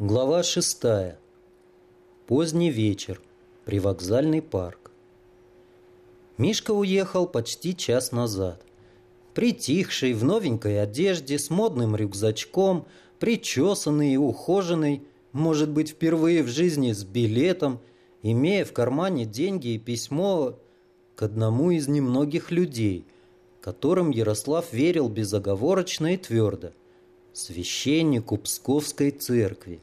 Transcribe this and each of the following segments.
Глава шестая. Поздний вечер. Привокзальный парк. Мишка уехал почти час назад. Притихший, в новенькой одежде, с модным рюкзачком, причесанный и ухоженный, может быть, впервые в жизни с билетом, имея в кармане деньги и письмо к одному из немногих людей, которым Ярослав верил безоговорочно и твердо, священнику Псковской церкви.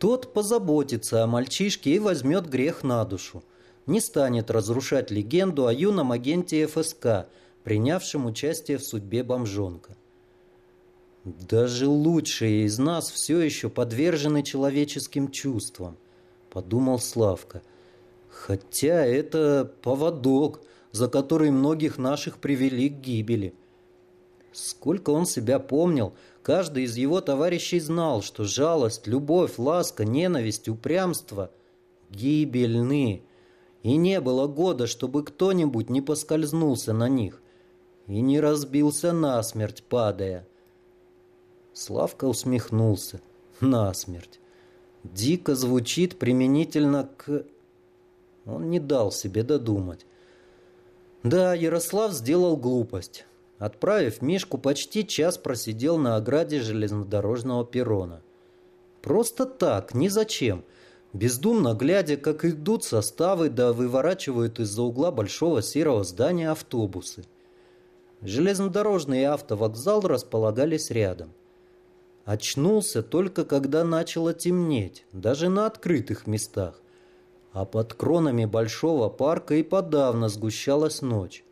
Тот позаботится о мальчишке и возьмет грех на душу. Не станет разрушать легенду о юном агенте ФСК, принявшем участие в судьбе бомжонка. «Даже лучшие из нас все еще подвержены человеческим чувствам», — подумал Славка. «Хотя это поводок, за который многих наших привели к гибели». Сколько он себя помнил — Каждый из его товарищей знал, что жалость, любовь, ласка, ненависть, упрямство гибельны. И не было года, чтобы кто-нибудь не поскользнулся на них и не разбился насмерть, падая. Славка усмехнулся. Насмерть. Дико звучит применительно к... Он не дал себе додумать. Да, Ярослав сделал глупость. Отправив Мишку, почти час просидел на ограде железнодорожного перрона. Просто так, ни зачем. Бездумно глядя, как идут составы, да выворачивают из-за угла большого серого здания автобусы. Железнодорожный и автовокзал располагались рядом. Очнулся только когда начало темнеть, даже на открытых местах. А под кронами большого парка и подавно сгущалась ночь.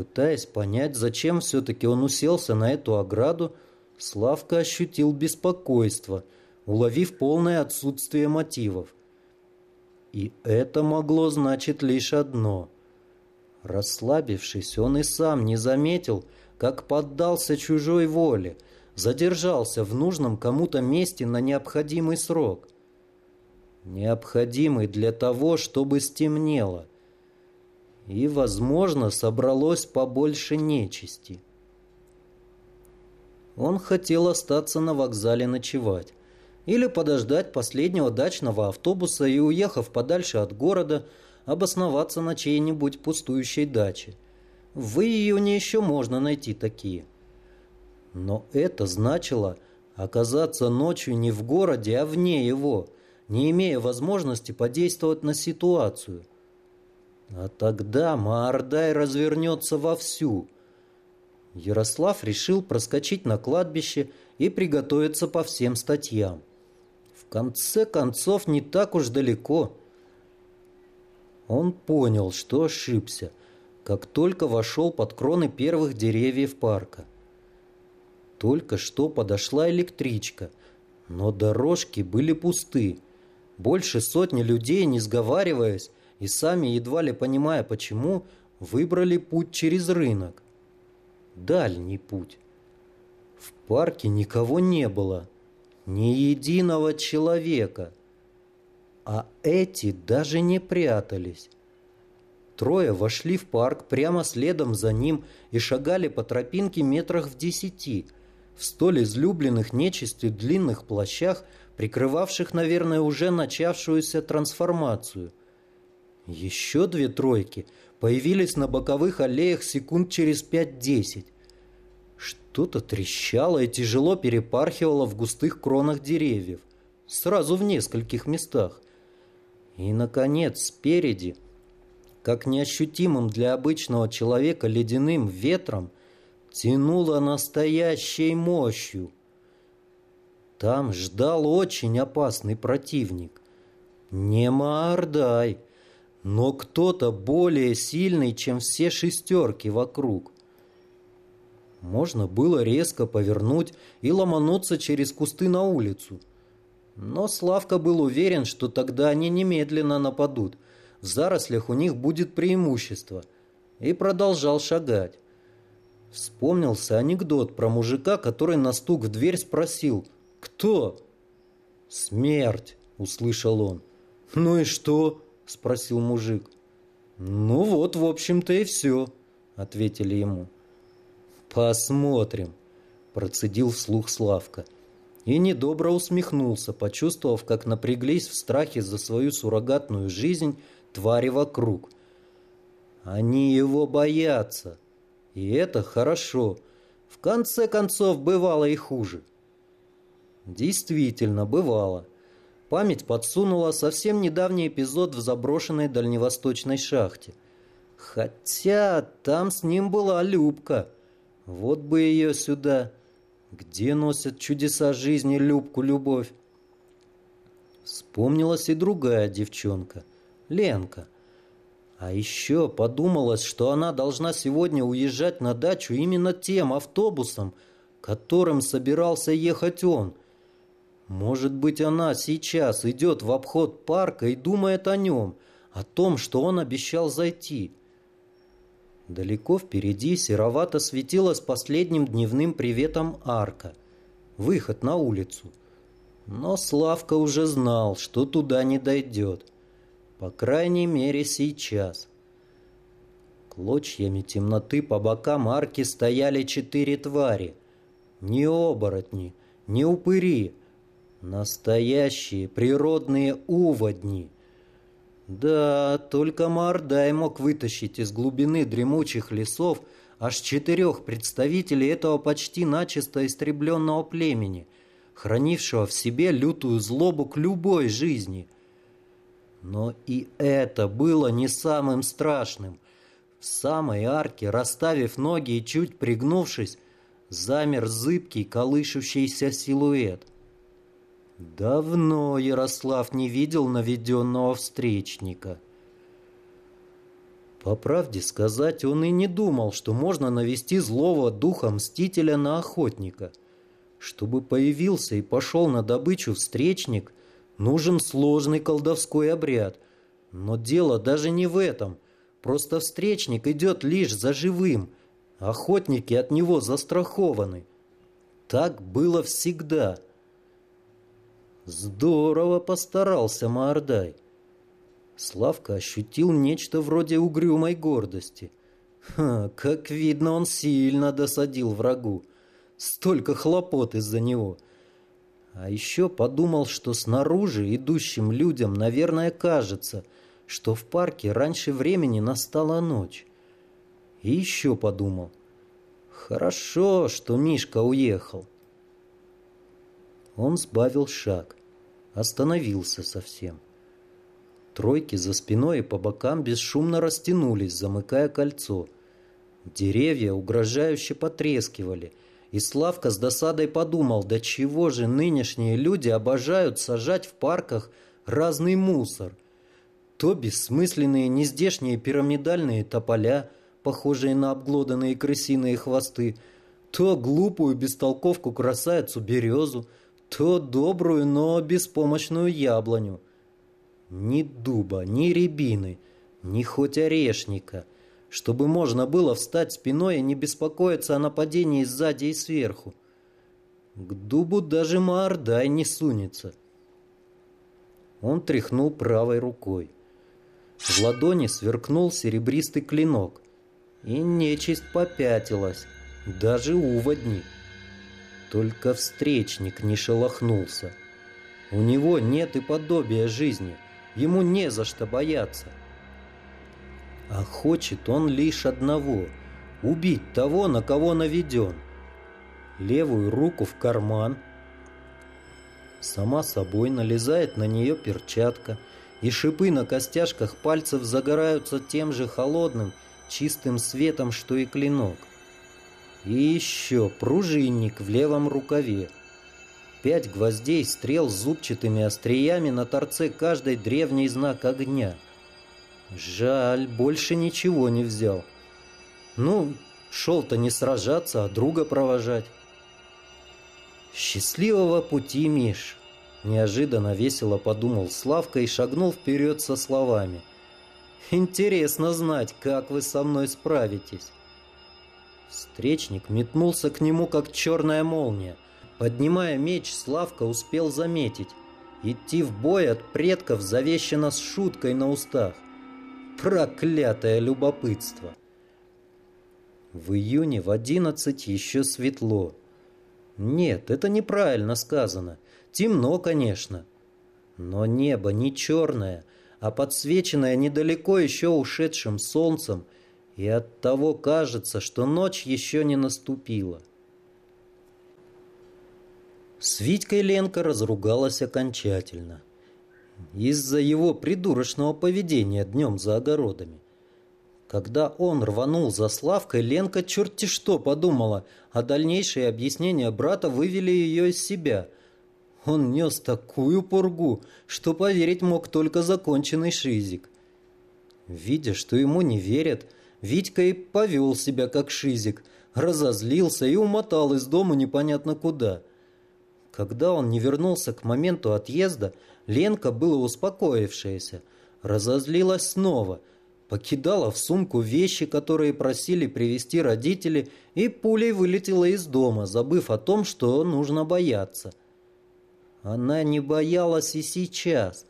Пытаясь понять, зачем все-таки он уселся на эту ограду, Славка ощутил беспокойство, уловив полное отсутствие мотивов. И это могло значить лишь одно. Расслабившись, он и сам не заметил, как поддался чужой воле, задержался в нужном кому-то месте на необходимый срок. Необходимый для того, чтобы стемнело и, возможно, собралось побольше нечисти. Он хотел остаться на вокзале ночевать или подождать последнего дачного автобуса и, уехав подальше от города, обосноваться на чьей-нибудь пустующей даче. В июне еще можно найти такие. Но это значило оказаться ночью не в городе, а вне его, не имея возможности подействовать на ситуацию. А тогда Маардай развернется вовсю. Ярослав решил проскочить на кладбище и приготовиться по всем статьям. В конце концов, не так уж далеко. Он понял, что ошибся, как только вошел под кроны первых деревьев парка. Только что подошла электричка, но дорожки были пусты. Больше сотни людей, не сговариваясь, и сами, едва ли понимая почему, выбрали путь через рынок. Дальний путь. В парке никого не было, ни единого человека. А эти даже не прятались. Трое вошли в парк прямо следом за ним и шагали по тропинке метрах в десяти, в столь излюбленных нечистью длинных плащах, прикрывавших, наверное, уже начавшуюся трансформацию – еще две тройки появились на боковых аллеях секунд через пять-десять. Что-то трещало и тяжело перепархивало в густых кронах деревьев, сразу в нескольких местах. И, наконец, спереди, как неощутимым для обычного человека ледяным ветром, тянуло настоящей мощью. Там ждал очень опасный противник. Не Маардай, но кто-то более сильный, чем все шестерки вокруг. Можно было резко повернуть и ломануться через кусты на улицу. Но Славка был уверен, что тогда они немедленно нападут. В зарослях у них будет преимущество. И продолжал шагать. Вспомнился анекдот про мужика, который на стук в дверь спросил «Кто?» «Смерть», — услышал он. «Ну и что?» — спросил мужик. «Ну вот, в общем-то, и все», — ответили ему. «Посмотрим», — процедил вслух Славка. и недобро усмехнулся, почувствовав, как напряглись в страхе за свою суррогатную жизнь твари вокруг. Они его боятся, и это хорошо. В конце концов, бывало и хуже. Действительно, бывало. Память подсунула совсем недавний эпизод в заброшенной дальневосточной шахте. Хотя там с ним была Любка. Вот бы ее сюда. Где носят чудеса жизни Любку любовь? Вспомнилась и другая девчонка, Ленка. А еще подумалось, что она должна сегодня уезжать на дачу именно тем автобусом, которым собирался ехать он. Может быть, она сейчас идет в обход парка и думает о нем, о том, что он обещал зайти. Далеко впереди серовато светилась последним дневным приветом арка. Выход на улицу. Но Славка уже знал, что туда не дойдет. По крайней мере, сейчас. Клочьями темноты по бокам арки стояли четыре твари. Не оборотни, не упыри. Настоящие природные уводни — да, только Мордай мог вытащить из глубины дремучих лесов аж четырех представителей этого почти начисто истребленного племени, хранившего в себе лютую злобу к любой жизни. Но и это было не самым страшным. В самой арке, расставив ноги и чуть пригнувшись, замер зыбкий колышущийся силуэт. Давно Ярослав не видел наведенного встречника. По правде сказать, он и не думал, что можно навести злого духа мстителя на охотника. Чтобы появился и пошел на добычу встречник, нужен сложный колдовской обряд. Но дело даже не в этом. Просто встречник идет лишь за живым. Охотники от него застрахованы. Так было всегда. — Здорово постарался Маордай. Славка ощутил нечто вроде угрюмой гордости. Ха, как видно, он сильно досадил врагу. Столько хлопот из-за него. А еще подумал, что снаружи идущим людям, наверное, кажется, что в парке раньше времени настала ночь. И еще подумал. Хорошо, что Мишка уехал. Он сбавил шаг остановился совсем. Тройки за спиной и по бокам бесшумно растянулись, замыкая кольцо. Деревья угрожающе потрескивали, и Славка с досадой подумал, да чего же нынешние люди обожают сажать в парках разный мусор. То бессмысленные нездешние пирамидальные тополя, похожие на обглоданные крысиные хвосты, то глупую бестолковку красавицу березу, то добрую, но беспомощную яблоню. Ни дуба, ни рябины, ни хоть орешника, чтобы можно было встать спиной и не беспокоиться о нападении сзади и сверху. К дубу даже Маордай не сунется. Он тряхнул правой рукой. В ладони сверкнул серебристый клинок, и нечисть попятилась, даже уводник. Только встречник не шелохнулся. У него нет и подобия жизни, ему не за что бояться. А хочет он лишь одного — убить того, на кого наведен. Левую руку в карман. Сама собой налезает на нее перчатка, и шипы на костяшках пальцев загораются тем же холодным, чистым светом, что и клинок. И еще пружинник в левом рукаве. Пять гвоздей стрел с зубчатыми остриями на торце каждой древний знак огня. Жаль, больше ничего не взял. Ну, шел-то не сражаться, а друга провожать. «Счастливого пути, Миш!» Неожиданно весело подумал Славка и шагнул вперед со словами. «Интересно знать, как вы со мной справитесь». Встречник метнулся к нему, как черная молния. Поднимая меч, Славка успел заметить. Идти в бой от предков завещено с шуткой на устах. Проклятое любопытство! В июне в одиннадцать еще светло. Нет, это неправильно сказано. Темно, конечно. Но небо не черное, а подсвеченное недалеко еще ушедшим солнцем, и оттого кажется, что ночь еще не наступила. С Витькой Ленка разругалась окончательно. Из-за его придурочного поведения днем за огородами. Когда он рванул за Славкой, Ленка черти что подумала, а дальнейшие объяснения брата вывели ее из себя. Он нес такую пургу, что поверить мог только законченный шизик. Видя, что ему не верят, Витька и повел себя как шизик, разозлился и умотал из дома непонятно куда – когда он не вернулся к моменту отъезда, Ленка, была успокоившаяся, разозлилась снова, покидала в сумку вещи, которые просили привезти родители, и пулей вылетела из дома, забыв о том, что нужно бояться. Она не боялась и сейчас.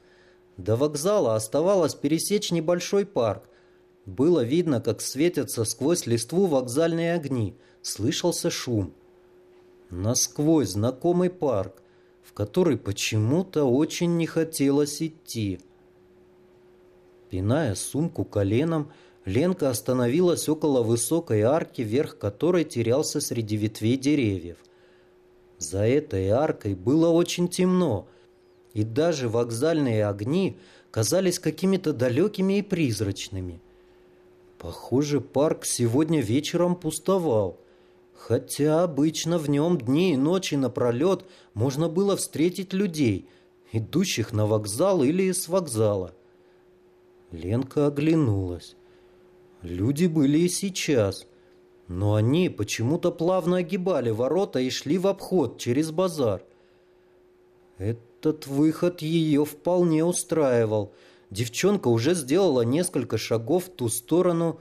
До вокзала оставалось пересечь небольшой парк. Было видно, как светятся сквозь листву вокзальные огни. Слышался шум насквозь знакомый парк, в который почему-то очень не хотелось идти. Пиная сумку коленом, Ленка остановилась около высокой арки, верх которой терялся среди ветвей деревьев. За этой аркой было очень темно, и даже вокзальные огни казались какими-то далекими и призрачными. Похоже, парк сегодня вечером пустовал – Хотя обычно в нем дни и ночи напролет можно было встретить людей, идущих на вокзал или с вокзала. Ленка оглянулась. Люди были и сейчас, но они почему-то плавно огибали ворота и шли в обход через базар. Этот выход ее вполне устраивал. Девчонка уже сделала несколько шагов в ту сторону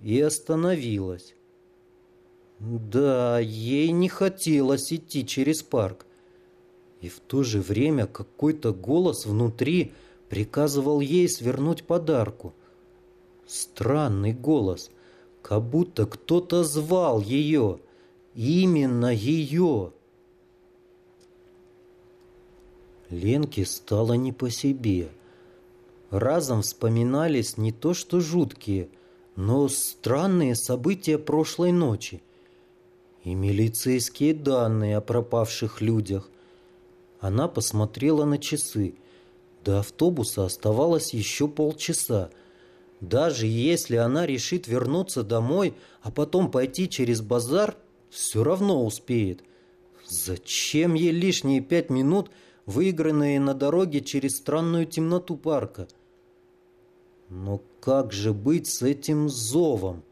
и остановилась. Да, ей не хотелось идти через парк. И в то же время какой-то голос внутри приказывал ей свернуть подарку. Странный голос, как будто кто-то звал ее, именно ее. Ленке стало не по себе. Разом вспоминались не то что жуткие, но странные события прошлой ночи – и милицейские данные о пропавших людях. Она посмотрела на часы. До автобуса оставалось еще полчаса. Даже если она решит вернуться домой, а потом пойти через базар, все равно успеет. Зачем ей лишние пять минут, выигранные на дороге через странную темноту парка? Но как же быть с этим зовом?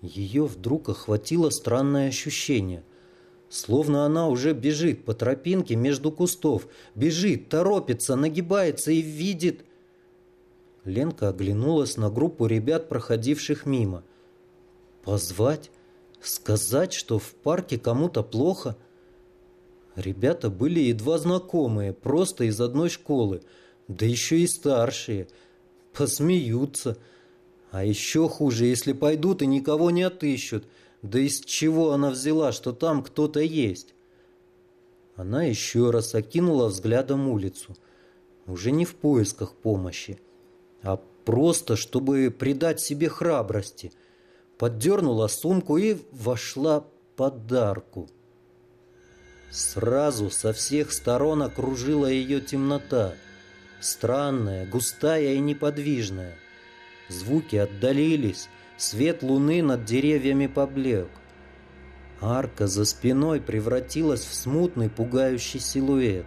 Ее вдруг охватило странное ощущение. Словно она уже бежит по тропинке между кустов. Бежит, торопится, нагибается и видит... Ленка оглянулась на группу ребят, проходивших мимо. Позвать? Сказать, что в парке кому-то плохо? Ребята были едва знакомые, просто из одной школы. Да еще и старшие. Посмеются. А еще хуже, если пойдут и никого не отыщут. Да из чего она взяла, что там кто-то есть? Она еще раз окинула взглядом улицу. Уже не в поисках помощи, а просто, чтобы придать себе храбрости. Поддернула сумку и вошла подарку. Сразу со всех сторон окружила ее темнота. Странная, густая и неподвижная. Звуки отдалились, свет луны над деревьями поблек. Арка за спиной превратилась в смутный, пугающий силуэт.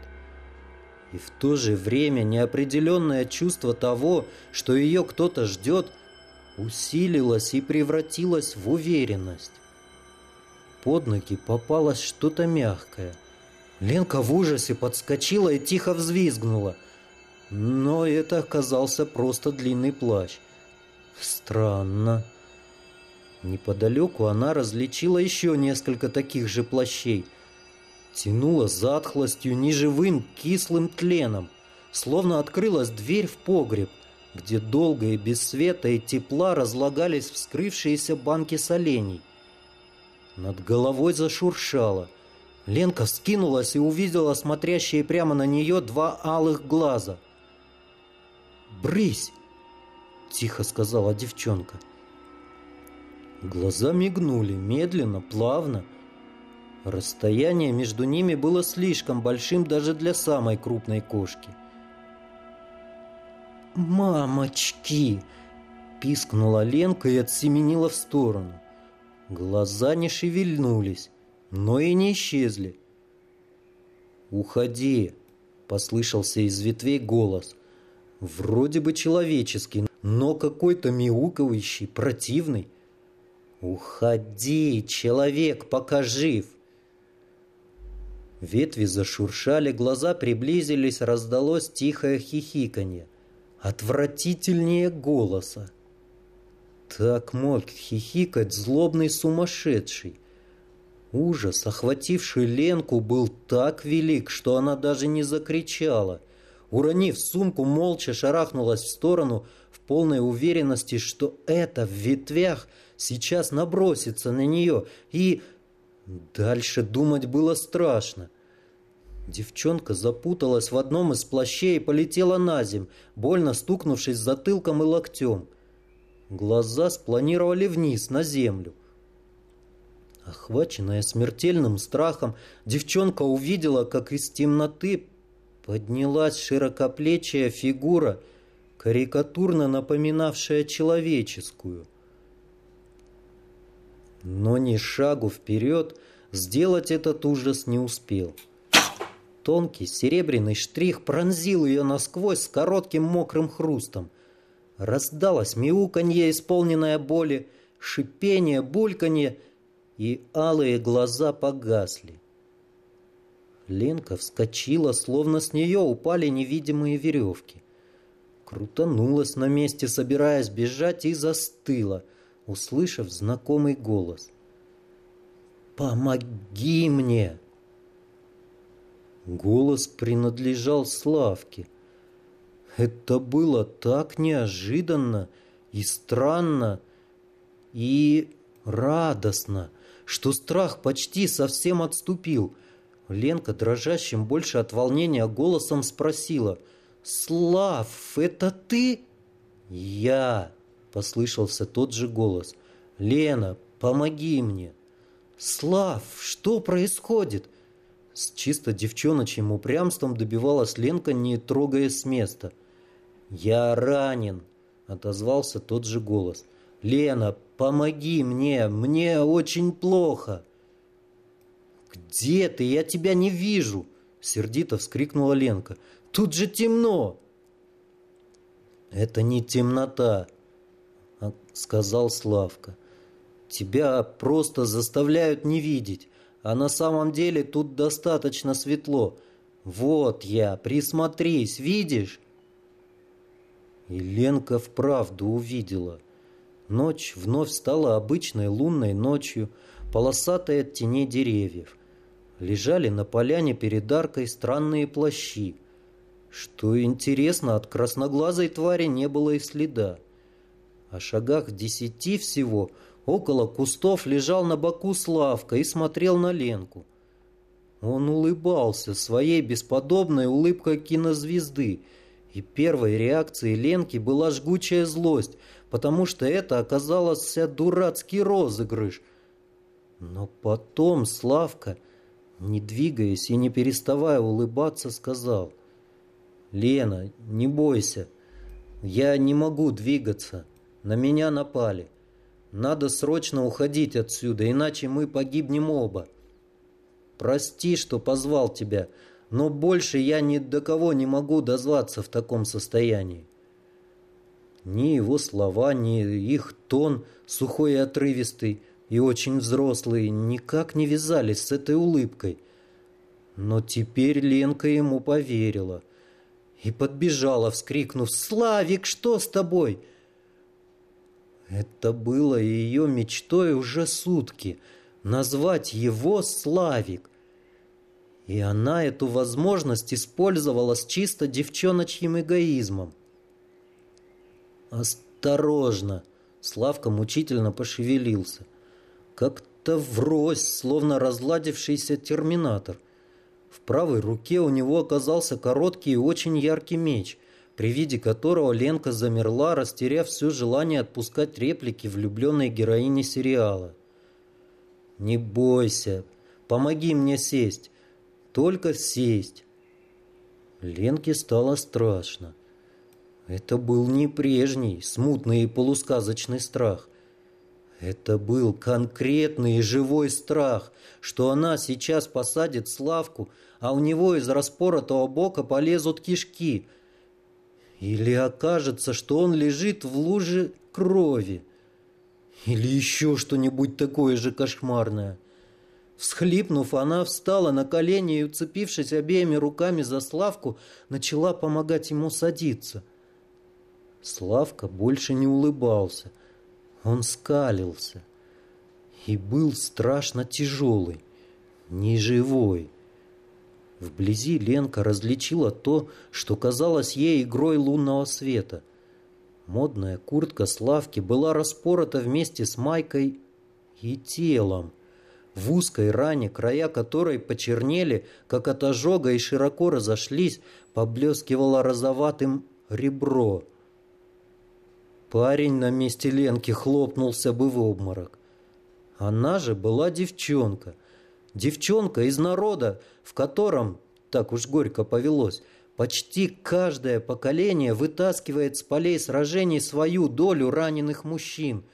И в то же время неопределенное чувство того, что ее кто-то ждет, усилилось и превратилось в уверенность. Под ноги попалось что-то мягкое. Ленка в ужасе подскочила и тихо взвизгнула. Но это оказался просто длинный плащ. Странно. Неподалеку она различила еще несколько таких же плащей. Тянула затхлостью неживым кислым тленом, словно открылась дверь в погреб, где долго и без света и тепла разлагались вскрывшиеся банки солений. Над головой зашуршало, Ленка вскинулась и увидела смотрящие прямо на нее два алых глаза. «Брысь!» – тихо сказала девчонка. Глаза мигнули, медленно, плавно. Расстояние между ними было слишком большим даже для самой крупной кошки. «Мамочки!» – пискнула Ленка и отсеменила в сторону. Глаза не шевельнулись но и не исчезли. «Уходи!» – послышался из ветвей голос. Вроде бы человеческий, но какой-то мяукающий, противный. «Уходи, человек, пока жив!» Ветви зашуршали, глаза приблизились, раздалось тихое хихиканье. Отвратительнее голоса. Так мог хихикать злобный сумасшедший. Ужас, охвативший Ленку, был так велик, что она даже не закричала. Уронив сумку, молча шарахнулась в сторону в полной уверенности, что это в ветвях сейчас набросится на нее, и... Дальше думать было страшно. Девчонка запуталась в одном из плащей и полетела на земь, больно стукнувшись затылком и локтем. Глаза спланировали вниз, на землю. Охваченная смертельным страхом, девчонка увидела, как из темноты поднялась широкоплечья фигура, карикатурно напоминавшая человеческую. Но ни шагу вперед сделать этот ужас не успел. Тонкий серебряный штрих пронзил ее насквозь с коротким мокрым хрустом. Раздалось мяуканье, исполненное боли, шипение, бульканье — и алые глаза погасли. Ленка вскочила, словно с нее упали невидимые веревки. Крутанулась на месте, собираясь бежать, и застыла, услышав знакомый голос. «Помоги мне!» Голос принадлежал Славке. Это было так неожиданно и странно, и радостно – что страх почти совсем отступил. Ленка, дрожащим больше от волнения, голосом спросила. «Слав, это ты?» «Я!» – послышался тот же голос. «Лена, помоги мне!» «Слав, что происходит?» С чисто девчоночьим упрямством добивалась Ленка, не трогая с места. «Я ранен!» – отозвался тот же голос. «Лена, помоги мне, мне очень плохо!» «Где ты? Я тебя не вижу!» Сердито вскрикнула Ленка. «Тут же темно!» «Это не темнота», — сказал Славка. «Тебя просто заставляют не видеть, а на самом деле тут достаточно светло. Вот я, присмотрись, видишь?» И Ленка вправду увидела — Ночь вновь стала обычной лунной ночью, полосатой от теней деревьев. Лежали на поляне перед аркой странные плащи. Что интересно, от красноглазой твари не было и следа. О шагах десяти всего около кустов лежал на боку Славка и смотрел на Ленку. Он улыбался своей бесподобной улыбкой кинозвезды, и первой реакцией Ленки была жгучая злость – потому что это оказался дурацкий розыгрыш. Но потом Славка, не двигаясь и не переставая улыбаться, сказал, «Лена, не бойся, я не могу двигаться, на меня напали. Надо срочно уходить отсюда, иначе мы погибнем оба. Прости, что позвал тебя, но больше я ни до кого не могу дозваться в таком состоянии. Ни его слова, ни их тон, сухой и отрывистый, и очень взрослый, никак не вязались с этой улыбкой. Но теперь Ленка ему поверила и подбежала, вскрикнув «Славик, что с тобой?» Это было ее мечтой уже сутки — назвать его Славик. И она эту возможность использовала с чисто девчоночьим эгоизмом. «Осторожно!» Славка мучительно пошевелился. Как будто врозь, словно разладившийся терминатор. В правой руке у него оказался короткий и очень яркий меч, при виде которого Ленка замерла, растеряв все желание отпускать реплики влюбленной героини сериала. «Не бойся, помоги мне сесть, только сесть». Ленке стало страшно. Это был не прежний, смутный и полусказочный страх. Это был конкретный и живой страх, что она сейчас посадит Славку, а у него из распоротого бока полезут кишки. Или окажется, что он лежит в луже крови. Или еще что-нибудь такое же кошмарное. Всхлипнув, она встала на колени и, уцепившись обеими руками за Славку, начала помогать ему садиться. Славка больше не улыбался – он скалился и был страшно тяжелый, неживой. Вблизи Ленка различила то, что казалось ей игрой лунного света. Модная куртка Славки была распорота вместе с майкой и телом. В узкой ране, края которой почернели, как от ожога, и широко разошлись, поблескивало розоватым ребро. Парень на месте Ленки хлопнулся бы в обморок. Она же была девчонка. Девчонка из народа, в котором, так уж горько повелось, почти каждое поколение вытаскивает с полей сражений свою долю раненых мужчин.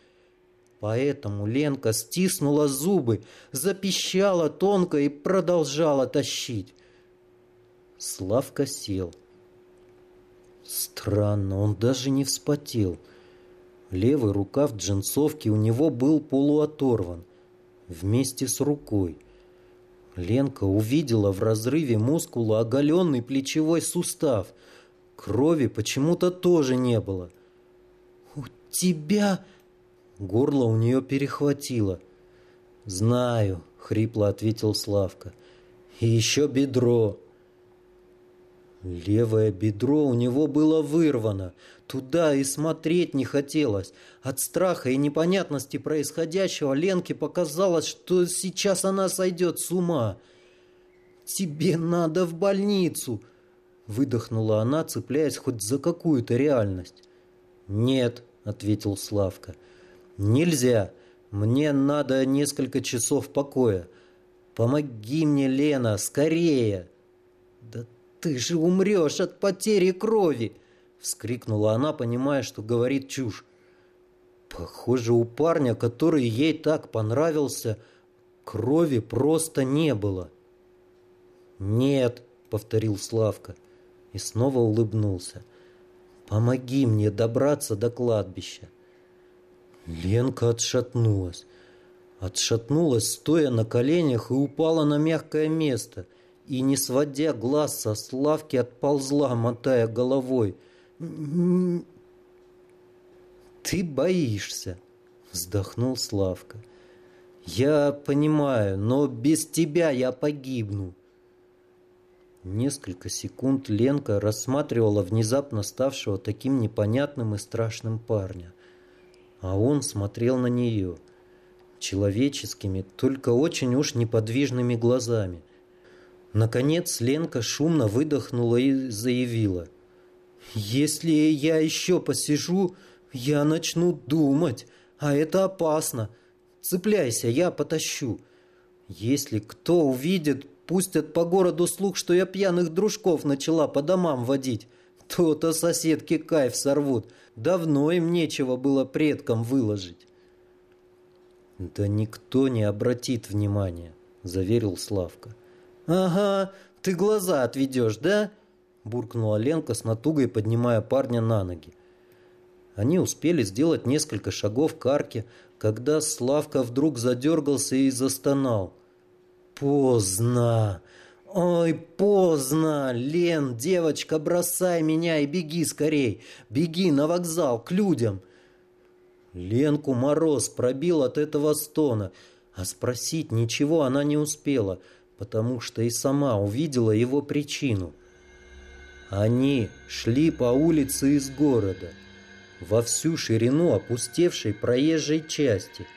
Поэтому Ленка стиснула зубы, запищала тонко и продолжала тащить. Славка сел. Странно, он даже не вспотел. Левый рукав джинсовки у него был полуоторван, вместе с рукой. Ленка увидела в разрыве мускула оголенный плечевой сустав. Крови почему-то тоже не было. «У тебя...» Горло у нее перехватило. «Знаю», — хрипло ответил Славка. «И еще бедро». Левое бедро у него было вырвано. Туда и смотреть не хотелось. От страха и непонятности происходящего Ленке показалось, что сейчас она сойдет с ума. «Тебе надо в больницу!» Выдохнула она, цепляясь хоть за какую-то реальность. «Нет», — ответил Славка. «Нельзя. Мне надо несколько часов покоя. Помоги мне, Лена, скорее!» «Да ты же умрешь от потери крови!» Вскрикнула она, понимая, что говорит чушь. Похоже, у парня, который ей так понравился, крови просто не было. «Нет», — повторил Славка и снова улыбнулся. «Помоги мне добраться до кладбища». Ленка отшатнулась. Отшатнулась, стоя на коленях, и упала на мягкое место, и, не сводя глаз со Славки, отползла, мотая головой — «Ты боишься», — вздохнул Славка. «Я понимаю, но без тебя я погибну». Несколько секунд Ленка рассматривала внезапно ставшего таким непонятным и страшным парня. А он смотрел на нее человеческими, только очень уж неподвижными глазами. Наконец Ленка шумно выдохнула и заявила – если я еще посижу, я начну думать, а это опасно. Цепляйся, я потащу. Если кто увидит, пустят по городу слух, что я пьяных дружков начала по домам водить. То-то соседки кайф сорвут. Давно им нечего было предкам выложить. Да никто не обратит внимания, заверил Славка. Ага, ты глаза отведешь, да? буркнула Ленка с натугой, поднимая парня на ноги. Они успели сделать несколько шагов к арке, когда Славка вдруг задергался и застонал. «Поздно! Ой, поздно! Лен, девочка, бросай меня и беги скорей! Беги на вокзал, к людям!» Ленку мороз пробил от этого стона, а спросить ничего она не успела, потому что и сама увидела его причину – они шли по улице из города, во всю ширину опустевшей проезжей части.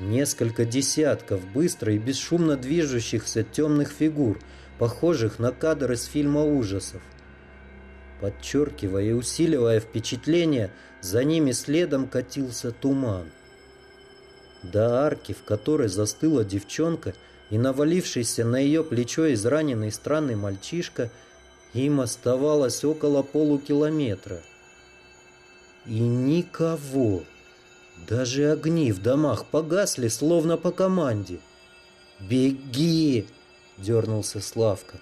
Несколько десятков быстро и бесшумно движущихся темных фигур, похожих на кадр из фильма ужасов. Подчеркивая и усиливая впечатление, за ними следом катился туман. До арки, в которой застыла девчонка, и навалившийся на ее плечо израненный странный мальчишка, им оставалось около полукилометра. И никого. Даже огни в домах погасли, словно по команде. «Беги!» — дернулся Славка.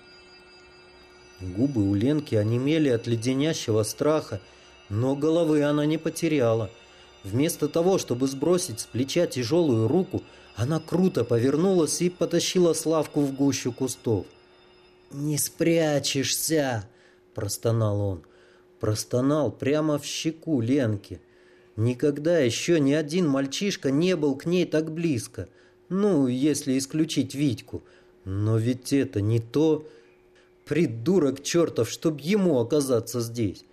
Губы у Ленки онемели от леденящего страха, но головы она не потеряла. Вместо того, чтобы сбросить с плеча тяжелую руку, она круто повернулась и потащила Славку в гущу кустов. «Не спрячешься!» – простонал он. Простонал прямо в щеку Ленки. Никогда еще ни один мальчишка не был к ней так близко. Ну, если исключить Витьку. Но ведь это не то... Придурок чертов, чтоб ему оказаться здесь.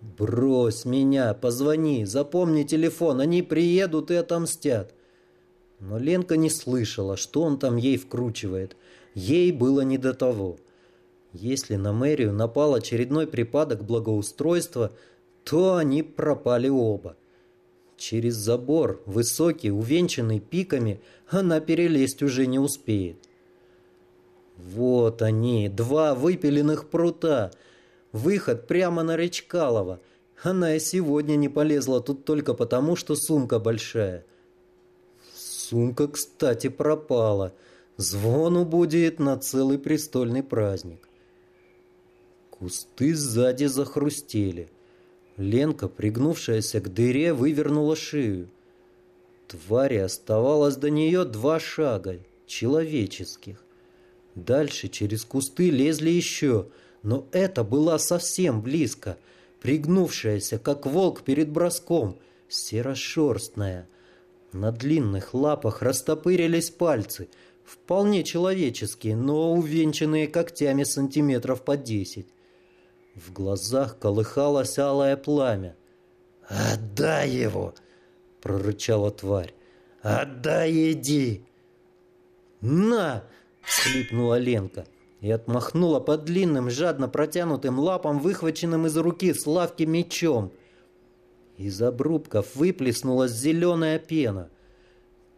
«Брось меня, позвони, запомни телефон, они приедут и отомстят». Но Ленка не слышала, что он там ей вкручивает. Ей было не до того. Если на мэрию напал очередной припадок благоустройства, то они пропали оба. Через забор, высокий, увенчанный пиками, она перелезть уже не успеет. Вот они, два выпиленных прута. Выход прямо на Речкалова. Она и сегодня не полезла тут только потому, что сумка большая. Сумка, кстати, пропала. Звону будет на целый престольный праздник. Кусты сзади захрустели. Ленка, пригнувшаяся к дыре, вывернула шею. Твари оставалось до нее два шага, человеческих. Дальше через кусты лезли еще, но это была совсем близко, пригнувшаяся, как волк перед броском, серошерстная. На длинных лапах растопырились пальцы, вполне человеческие, но увенчанные когтями сантиметров по десять. В глазах колыхалось алое пламя. «Отдай его!» — прорычала тварь. «Отдай, иди!» «На!» — схлипнула Ленка и отмахнула под длинным, жадно протянутым лапом, выхваченным из руки Славки мечом. Из обрубков выплеснулась зеленая пена.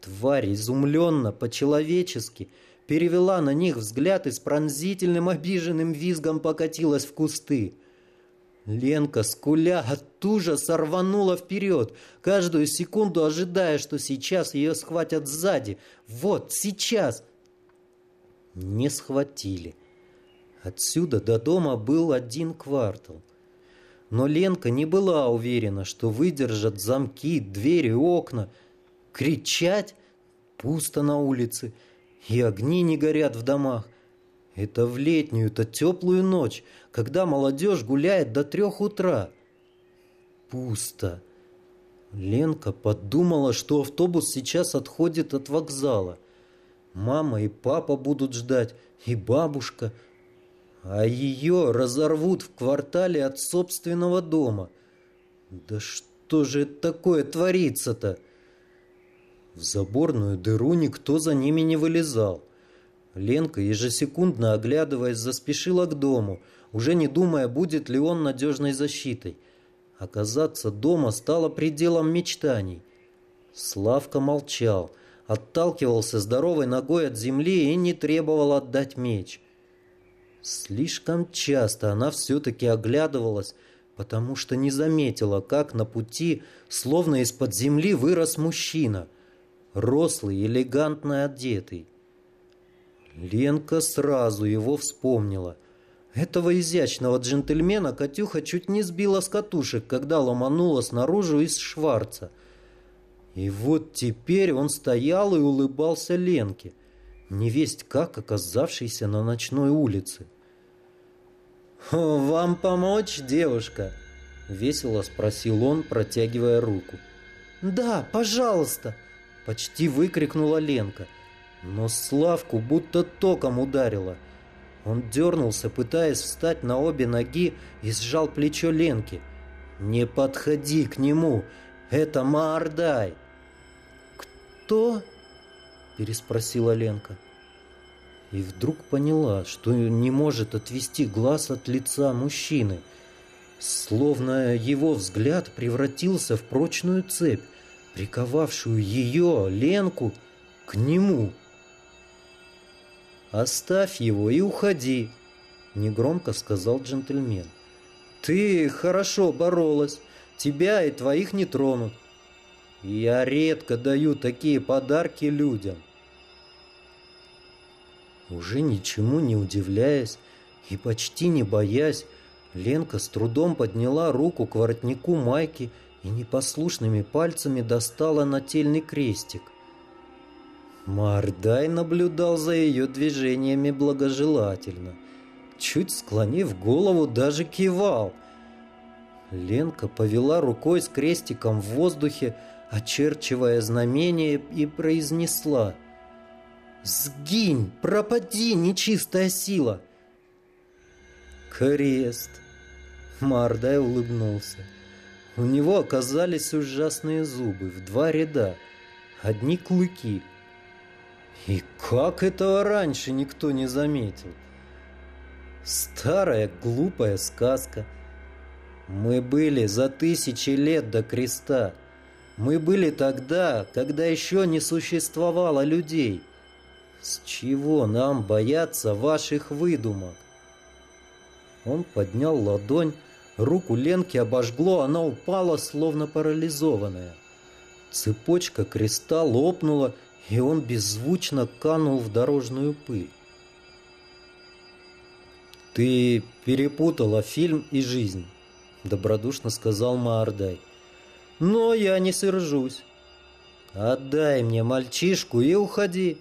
Тварь изумленно, по-человечески — перевела на них взгляд и с пронзительным обиженным визгом покатилась в кусты. Ленка, скуля от ужаса, рванула вперед, каждую секунду ожидая, что сейчас ее схватят сзади. Вот, сейчас! Не схватили. Отсюда до дома был один квартал. Но Ленка не была уверена, что выдержат замки, двери, окна. Кричать? Пусто на улице и огни не горят в домах. Это в летнюю-то теплую ночь, когда молодежь гуляет до трех утра. Пусто. Ленка подумала, что автобус сейчас отходит от вокзала. Мама и папа будут ждать, и бабушка. А ее разорвут в квартале от собственного дома. Да что же такое творится-то? В заборную дыру никто за ними не вылезал. Ленка, ежесекундно оглядываясь, заспешила к дому, уже не думая, будет ли он надежной защитой. Оказаться дома стало пределом мечтаний. Славка молчал, отталкивался здоровой ногой от земли и не требовал отдать меч. Слишком часто она все-таки оглядывалась, потому что не заметила, как на пути, словно из-под земли, вырос мужчина — рослый, элегантно одетый. Ленка сразу его вспомнила. Этого изящного джентльмена Катюха чуть не сбила с катушек, когда ломанула снаружи из Шварца. И вот теперь он стоял и улыбался Ленке, невесть как оказавшейся на ночной улице. «Вам помочь, девушка?» — весело спросил он, протягивая руку. «Да, пожалуйста!» Почти выкрикнула Ленка. Но Славку будто током ударило. Он дернулся, пытаясь встать на обе ноги и сжал плечо Ленки. «Не подходи к нему! Это Маардай!» «Что?» – переспросила Ленка. И вдруг поняла, что не может отвести глаз от лица мужчины, словно его взгляд превратился в прочную цепь, приковавшую ее, Ленку, к нему. «Оставь его и уходи», — негромко сказал джентльмен. «Ты хорошо боролась, тебя и твоих не тронут. Я редко даю такие подарки людям». Уже ничему не удивляясь и почти не боясь, Ленка с трудом подняла руку к воротнику майки и непослушными пальцами достала нательный крестик. Мардай наблюдал за ее движениями благожелательно. Чуть склонив голову, даже кивал. Ленка повела рукой с крестиком в воздухе, очерчивая знамение, и произнесла «Сгинь, пропади, нечистая сила!» «Крест!» Мардай улыбнулся. У него оказались ужасные зубы в два ряда, одни клыки. И как этого раньше никто не заметил? Старая глупая сказка. Мы были за тысячи лет до креста. Мы были тогда, когда еще не существовало людей. С чего нам бояться ваших выдумок? Он поднял ладонь, Руку Ленки обожгло, она упала, словно парализованная. Цепочка креста лопнула, и он беззвучно канул в дорожную пыль. «Ты перепутала фильм и жизнь», — добродушно сказал Маордай. «Но я не сержусь. Отдай мне мальчишку и уходи».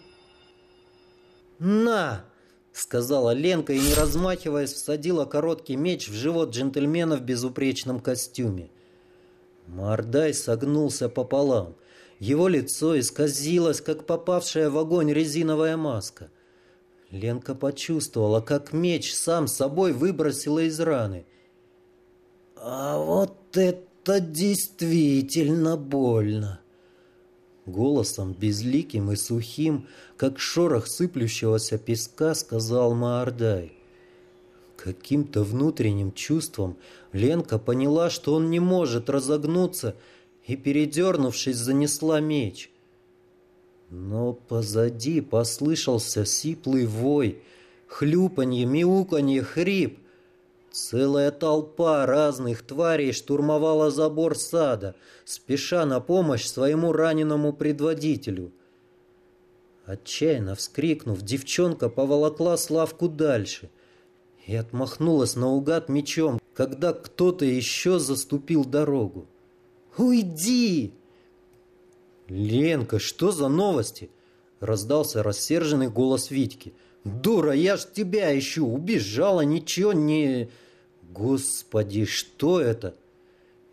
«На!» — сказала Ленка и, не размахиваясь, всадила короткий меч в живот джентльмена в безупречном костюме. Мордай согнулся пополам. Его лицо исказилось, как попавшая в огонь резиновая маска. Ленка почувствовала, как меч сам собой выбросила из раны. «А вот это действительно больно!» Голосом безликим и сухим, как шорох сыплющегося песка, сказал Маордай. Каким-то внутренним чувством Ленка поняла, что он не может разогнуться, и, передернувшись, занесла меч. Но позади послышался сиплый вой, хлюпанье, мяуканье, хрип. Целая толпа разных тварей штурмовала забор сада, спеша на помощь своему раненому предводителю. Отчаянно вскрикнув, девчонка поволокла Славку дальше и отмахнулась наугад мечом, когда кто-то еще заступил дорогу. «Уйди!» «Ленка, что за новости?» — раздался рассерженный голос Витьки. «Дура, я ж тебя ищу! Убежала, ничего не...» «Господи, что это?»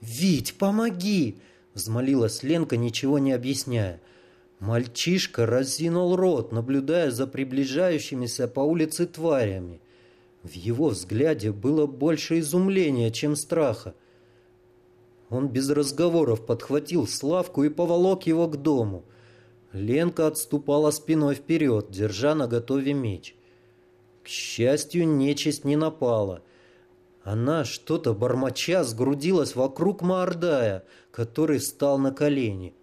«Вить, помоги!» — взмолилась Ленка, ничего не объясняя. Мальчишка разинул рот, наблюдая за приближающимися по улице тварями. В его взгляде было больше изумления, чем страха. Он без разговоров подхватил Славку и поволок его к дому. Ленка отступала спиной вперед, держа на готове меч. К счастью, нечисть не напала. Она, что-то бормоча, сгрудилась вокруг Мордая, который встал на колени.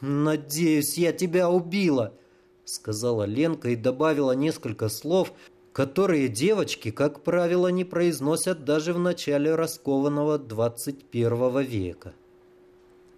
«Надеюсь, я тебя убила», — сказала Ленка и добавила несколько слов, которые девочки, как правило, не произносят даже в начале раскованного 21 века.